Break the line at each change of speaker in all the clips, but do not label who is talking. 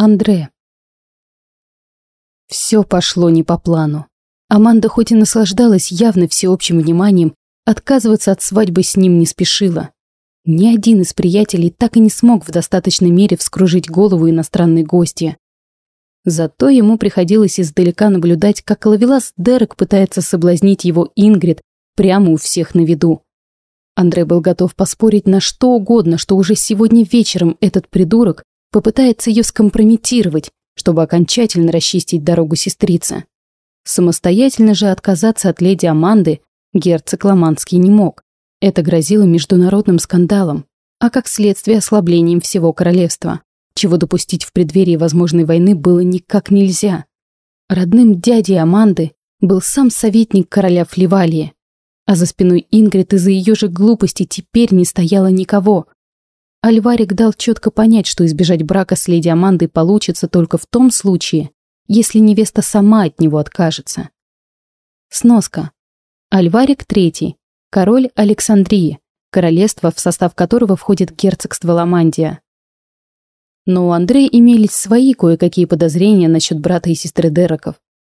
Андре. Все пошло не по плану. Аманда хоть и наслаждалась явно всеобщим вниманием, отказываться от свадьбы с ним не спешила. Ни один из приятелей так и не смог в достаточной мере вскружить голову иностранной гости. Зато ему приходилось издалека наблюдать, как Лавелас Дерек пытается соблазнить его Ингрид прямо у всех на виду. Андрей был готов поспорить на что угодно, что уже сегодня вечером этот придурок попытается ее скомпрометировать, чтобы окончательно расчистить дорогу сестрице. Самостоятельно же отказаться от леди Аманды герцог Ломанский не мог. Это грозило международным скандалом, а как следствие ослаблением всего королевства, чего допустить в преддверии возможной войны было никак нельзя. Родным дядей Аманды был сам советник короля Фливалии, а за спиной Ингрид из-за ее же глупости теперь не стояло никого, Альварик дал четко понять, что избежать брака с леди Амандой получится только в том случае, если невеста сама от него откажется. Сноска. Альварик III, король Александрии, королевство, в состав которого входит герцогство Ламандия. Но у Андрея имелись свои кое-какие подозрения насчет брата и сестры Дереков.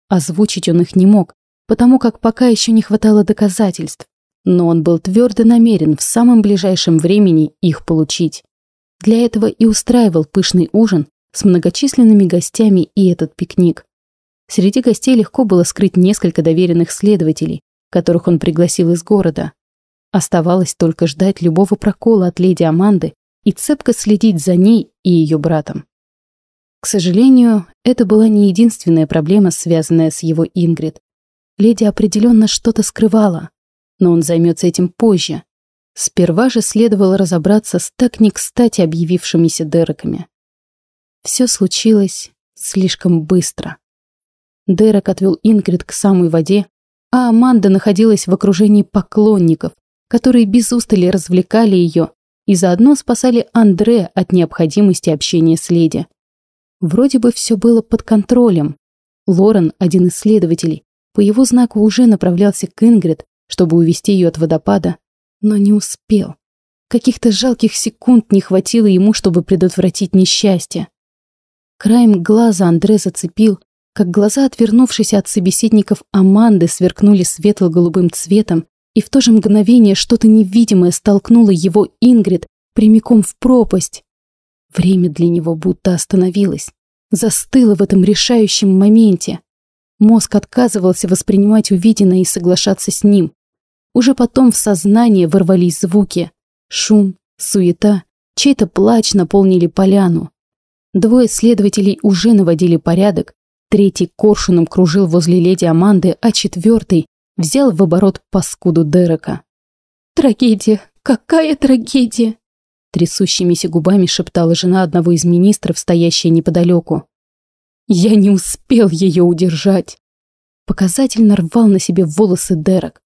Озвучить он их не мог, потому как пока еще не хватало доказательств но он был твердо намерен в самом ближайшем времени их получить. Для этого и устраивал пышный ужин с многочисленными гостями и этот пикник. Среди гостей легко было скрыть несколько доверенных следователей, которых он пригласил из города. Оставалось только ждать любого прокола от леди Аманды и цепко следить за ней и ее братом. К сожалению, это была не единственная проблема, связанная с его Ингрид. Леди определенно что-то скрывала, но он займется этим позже. Сперва же следовало разобраться с так не кстати объявившимися Дереками. Все случилось слишком быстро. Дерек отвел Ингрид к самой воде, а Аманда находилась в окружении поклонников, которые без устали развлекали ее и заодно спасали Андре от необходимости общения с леди. Вроде бы все было под контролем. Лорен, один из следователей, по его знаку уже направлялся к Ингрид, чтобы увести ее от водопада, но не успел. Каких-то жалких секунд не хватило ему, чтобы предотвратить несчастье. Краем глаза Андре зацепил, как глаза, отвернувшись от собеседников Аманды, сверкнули светло-голубым цветом, и в то же мгновение что-то невидимое столкнуло его Ингрид прямиком в пропасть. Время для него будто остановилось, застыло в этом решающем моменте. Мозг отказывался воспринимать увиденное и соглашаться с ним. Уже потом в сознание ворвались звуки. Шум, суета, чей-то плач наполнили поляну. Двое следователей уже наводили порядок, третий коршуном кружил возле леди Аманды, а четвертый взял в оборот паскуду Дерека. «Трагедия! Какая трагедия!» Трясущимися губами шептала жена одного из министров, стоящая неподалеку. «Я не успел ее удержать!» Показательно рвал на себе волосы Дерек.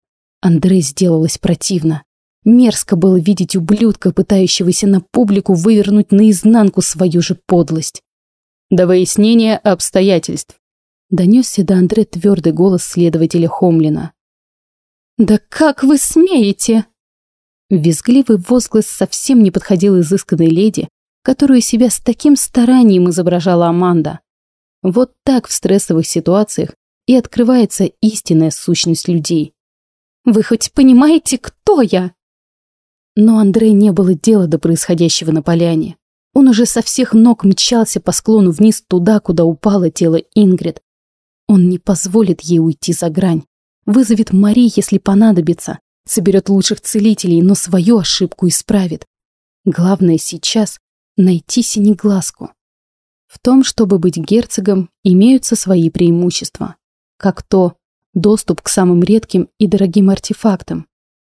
Андрей сделалось противно. Мерзко было видеть ублюдка, пытающегося на публику вывернуть наизнанку свою же подлость. «До выяснения обстоятельств», — донесся до Андре твердый голос следователя Хомлина. «Да как вы смеете?» Визгливый возглас совсем не подходил изысканной леди, которую себя с таким старанием изображала Аманда. Вот так в стрессовых ситуациях и открывается истинная сущность людей. Вы хоть понимаете, кто я?» Но Андрей не было дела до происходящего на поляне. Он уже со всех ног мчался по склону вниз туда, куда упало тело Ингрид. Он не позволит ей уйти за грань. Вызовет Мари, если понадобится. Соберет лучших целителей, но свою ошибку исправит. Главное сейчас — найти синеглазку. В том, чтобы быть герцогом, имеются свои преимущества. Как то, доступ к самым редким и дорогим артефактам.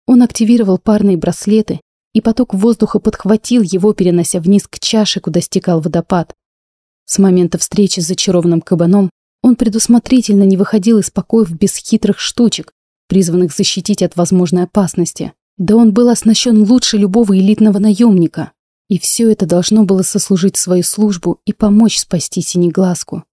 Он активировал парные браслеты, и поток воздуха подхватил его, перенося вниз к чаше, куда стекал водопад. С момента встречи с зачарованным кабаном он предусмотрительно не выходил из покоев без хитрых штучек, призванных защитить от возможной опасности. Да он был оснащен лучше любого элитного наемника. И все это должно было сослужить свою службу и помочь спасти Синеглазку.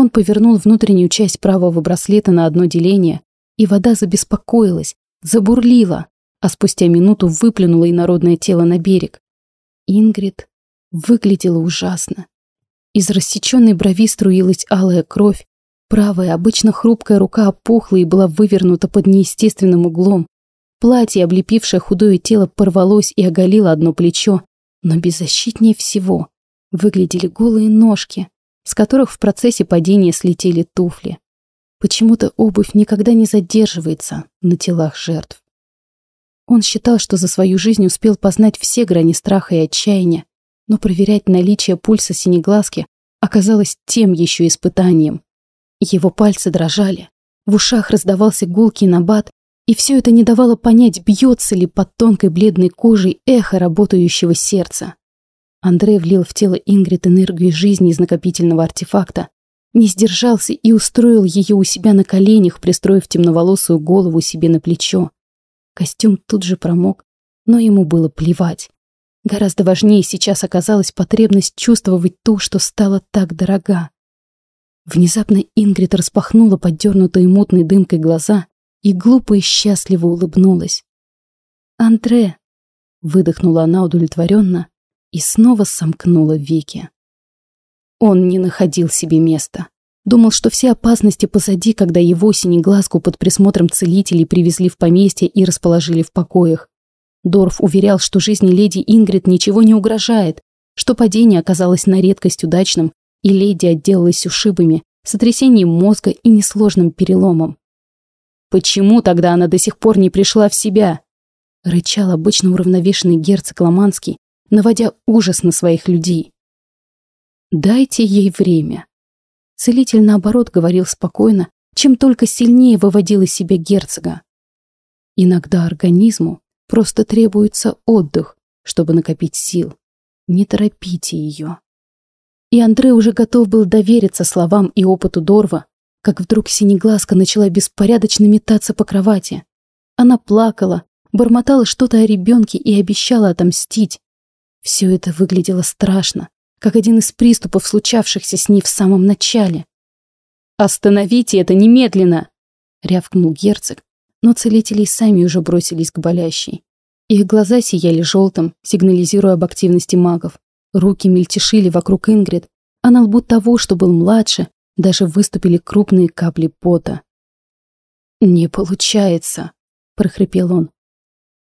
Он повернул внутреннюю часть правого браслета на одно деление, и вода забеспокоилась, забурлила, а спустя минуту выплюнула инородное тело на берег. Ингрид выглядела ужасно. Из рассеченной брови струилась алая кровь, правая, обычно хрупкая рука опухла и была вывернута под неестественным углом. Платье, облепившее худое тело, порвалось и оголило одно плечо, но беззащитнее всего выглядели голые ножки, с которых в процессе падения слетели туфли. Почему-то обувь никогда не задерживается на телах жертв. Он считал, что за свою жизнь успел познать все грани страха и отчаяния, но проверять наличие пульса синеглазки оказалось тем еще испытанием. Его пальцы дрожали, в ушах раздавался гулкий набат, и все это не давало понять, бьется ли под тонкой бледной кожей эхо работающего сердца. Андрей влил в тело Ингрид энергию жизни из накопительного артефакта, не сдержался и устроил ее у себя на коленях, пристроив темноволосую голову себе на плечо. Костюм тут же промок, но ему было плевать. Гораздо важнее сейчас оказалась потребность чувствовать ту, что стала так дорога. Внезапно Ингрид распахнула поддернутые мутной дымкой глаза и глупо и счастливо улыбнулась. «Андре!» — выдохнула она удовлетворенно и снова сомкнула веки. Он не находил себе места. Думал, что все опасности позади, когда его синеглазку под присмотром целителей привезли в поместье и расположили в покоях. Дорф уверял, что жизни леди Ингрид ничего не угрожает, что падение оказалось на редкость удачным, и леди отделалась ушибами, сотрясением мозга и несложным переломом. «Почему тогда она до сих пор не пришла в себя?» рычал обычно уравновешенный герцог Ломанский, наводя ужас на своих людей. «Дайте ей время». Целитель, наоборот, говорил спокойно, чем только сильнее выводил из себя герцога. Иногда организму просто требуется отдых, чтобы накопить сил. Не торопите ее. И Андрей уже готов был довериться словам и опыту Дорва, как вдруг синеглазка начала беспорядочно метаться по кровати. Она плакала, бормотала что-то о ребенке и обещала отомстить. Все это выглядело страшно, как один из приступов, случавшихся с ней в самом начале. «Остановите это немедленно!» — рявкнул герцог, но целители сами уже бросились к болящей. Их глаза сияли желтым, сигнализируя об активности магов. Руки мельтешили вокруг Ингрид, а на лбу того, что был младше, даже выступили крупные капли пота. «Не получается», — прохрипел он.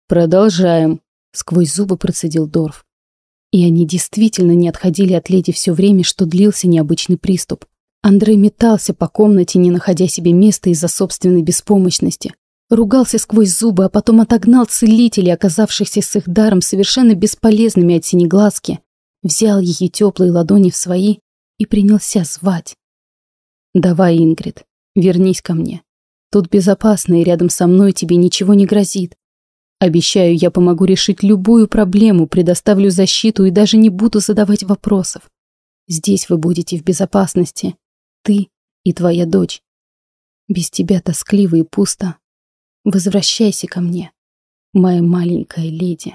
«Продолжаем», — сквозь зубы процедил Дорф. И они действительно не отходили от леди все время, что длился необычный приступ. Андрей метался по комнате, не находя себе места из-за собственной беспомощности. Ругался сквозь зубы, а потом отогнал целителей, оказавшихся с их даром совершенно бесполезными от синеглазки, взял ее теплые ладони в свои и принялся звать. «Давай, Ингрид, вернись ко мне. Тут безопасно, и рядом со мной тебе ничего не грозит. Обещаю, я помогу решить любую проблему, предоставлю защиту и даже не буду задавать вопросов. Здесь вы будете в безопасности. Ты и твоя дочь. Без тебя тоскливо и пусто. Возвращайся ко мне, моя маленькая леди.